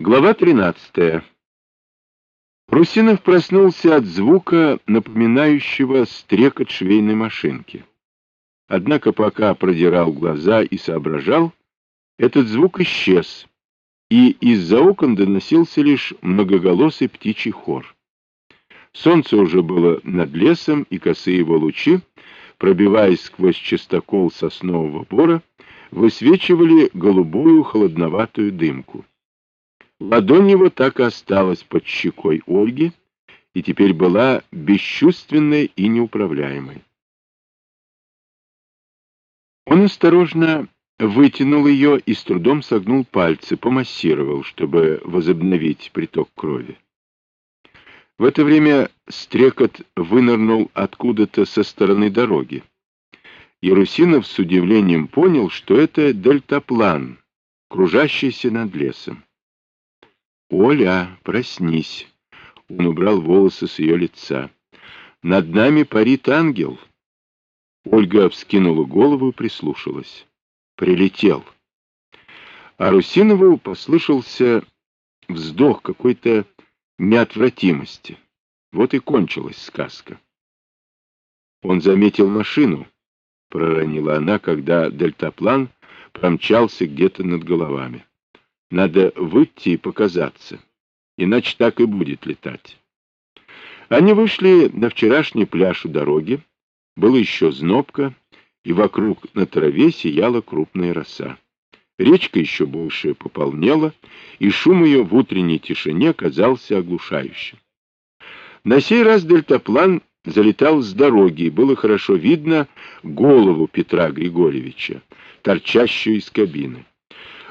Глава 13. Русинов проснулся от звука, напоминающего стрекот швейной машинки. Однако пока продирал глаза и соображал, этот звук исчез, и из-за окон доносился лишь многоголосый птичий хор. Солнце уже было над лесом, и косые его лучи, пробиваясь сквозь частокол соснового бора, высвечивали голубую холодноватую дымку. Ладонь его так и осталась под щекой Ольги и теперь была бесчувственной и неуправляемой. Он осторожно вытянул ее и с трудом согнул пальцы, помассировал, чтобы возобновить приток крови. В это время стрекот вынырнул откуда-то со стороны дороги. Ярусинов с удивлением понял, что это дельтаплан, кружащийся над лесом. «Оля, проснись!» Он убрал волосы с ее лица. «Над нами парит ангел!» Ольга вскинула голову и прислушалась. «Прилетел!» А Русинову послышался вздох какой-то неотвратимости. Вот и кончилась сказка. Он заметил машину, проронила она, когда дельтаплан промчался где-то над головами. Надо выйти и показаться, иначе так и будет летать. Они вышли на вчерашний пляж у дороги, было еще знобко, и вокруг на траве сияла крупная роса. Речка еще больше пополнела, и шум ее в утренней тишине казался оглушающим. На сей раз дельтаплан залетал с дороги, и было хорошо видно голову Петра Григорьевича, торчащую из кабины.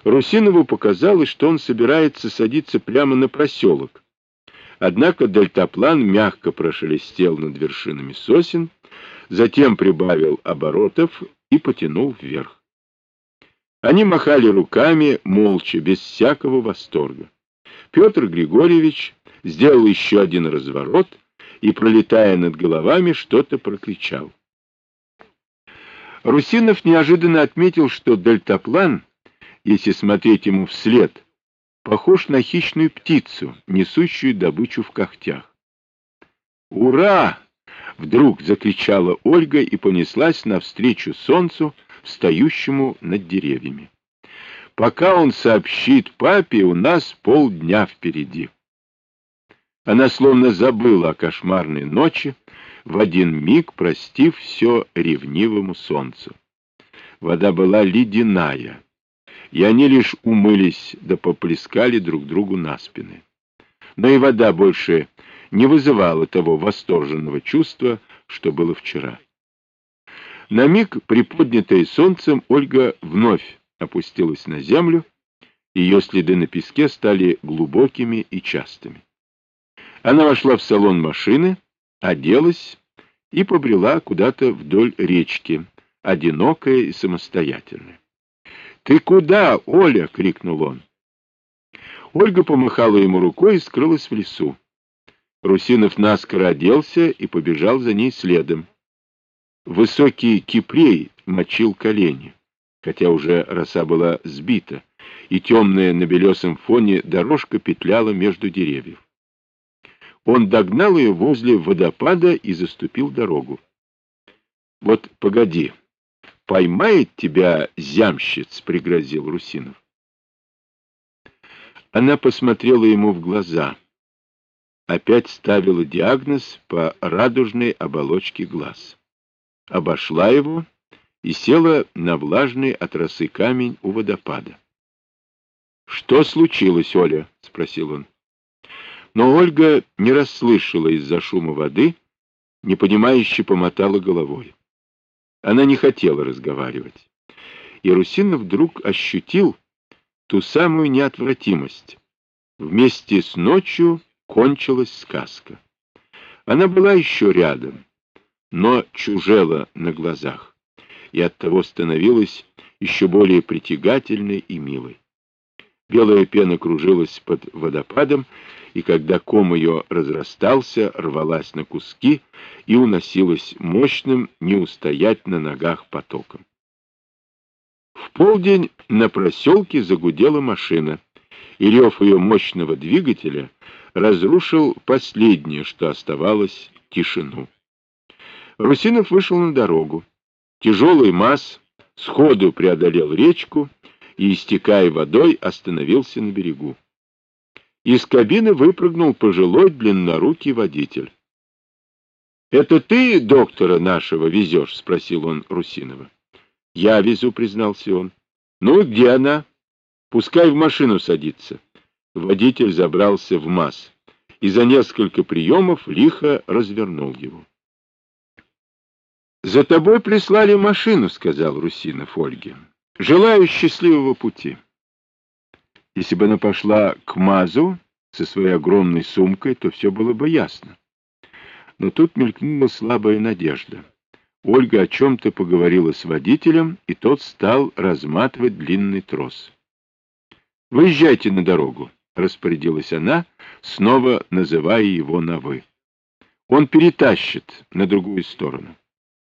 Русинову показалось, что он собирается садиться прямо на проселок. Однако дельтаплан мягко прошелестел над вершинами сосен, затем прибавил оборотов и потянул вверх. Они махали руками, молча, без всякого восторга. Петр Григорьевич сделал еще один разворот и, пролетая над головами, что-то прокричал. Русинов неожиданно отметил, что дельтаплан — если смотреть ему вслед, похож на хищную птицу, несущую добычу в когтях. «Ура!» — вдруг закричала Ольга и понеслась навстречу солнцу, встающему над деревьями. «Пока он сообщит папе, у нас полдня впереди». Она словно забыла о кошмарной ночи, в один миг простив все ревнивому солнцу. Вода была ледяная и они лишь умылись да поплескали друг другу на спины. Но и вода больше не вызывала того восторженного чувства, что было вчера. На миг, приподнятая солнцем, Ольга вновь опустилась на землю, ее следы на песке стали глубокими и частыми. Она вошла в салон машины, оделась и побрела куда-то вдоль речки, одинокая и самостоятельная. «Ты куда, Оля?» — крикнул он. Ольга помахала ему рукой и скрылась в лесу. Русинов наскоро оделся и побежал за ней следом. Высокий кипрей мочил колени, хотя уже роса была сбита, и темная на белесом фоне дорожка петляла между деревьев. Он догнал ее возле водопада и заступил дорогу. — Вот погоди, поймает тебя зямщиц, — пригрозил Русинов. Она посмотрела ему в глаза. Опять ставила диагноз по радужной оболочке глаз. Обошла его и села на влажный от росы камень у водопада. — Что случилось, Оля? — спросил он. Но Ольга не расслышала из-за шума воды, непонимающе помотала головой. Она не хотела разговаривать. И Русинов вдруг ощутил ту самую неотвратимость. Вместе с ночью кончилась сказка. Она была еще рядом, но чужела на глазах, и оттого становилась еще более притягательной и милой. Белая пена кружилась под водопадом, и когда ком ее разрастался, рвалась на куски и уносилась мощным, не устоять на ногах потоком. В полдень на проселке загудела машина, и рев ее мощного двигателя разрушил последнее, что оставалось, тишину. Русинов вышел на дорогу. Тяжелый масс сходу преодолел речку и, истекая водой, остановился на берегу. Из кабины выпрыгнул пожилой длиннорукий водитель. — Это ты доктора нашего везешь? — спросил он Русинова. — Я везу, — признался он. — Ну, где она? Пускай в машину садится. Водитель забрался в масс и за несколько приемов лихо развернул его. — За тобой прислали машину, — сказал Русинов Ольге. — Желаю счастливого пути. Если бы она пошла к Мазу со своей огромной сумкой, то все было бы ясно. Но тут мелькнула слабая надежда. Ольга о чем-то поговорила с водителем, и тот стал разматывать длинный трос. «Выезжайте на дорогу», — распорядилась она, снова называя его на «вы». «Он перетащит на другую сторону».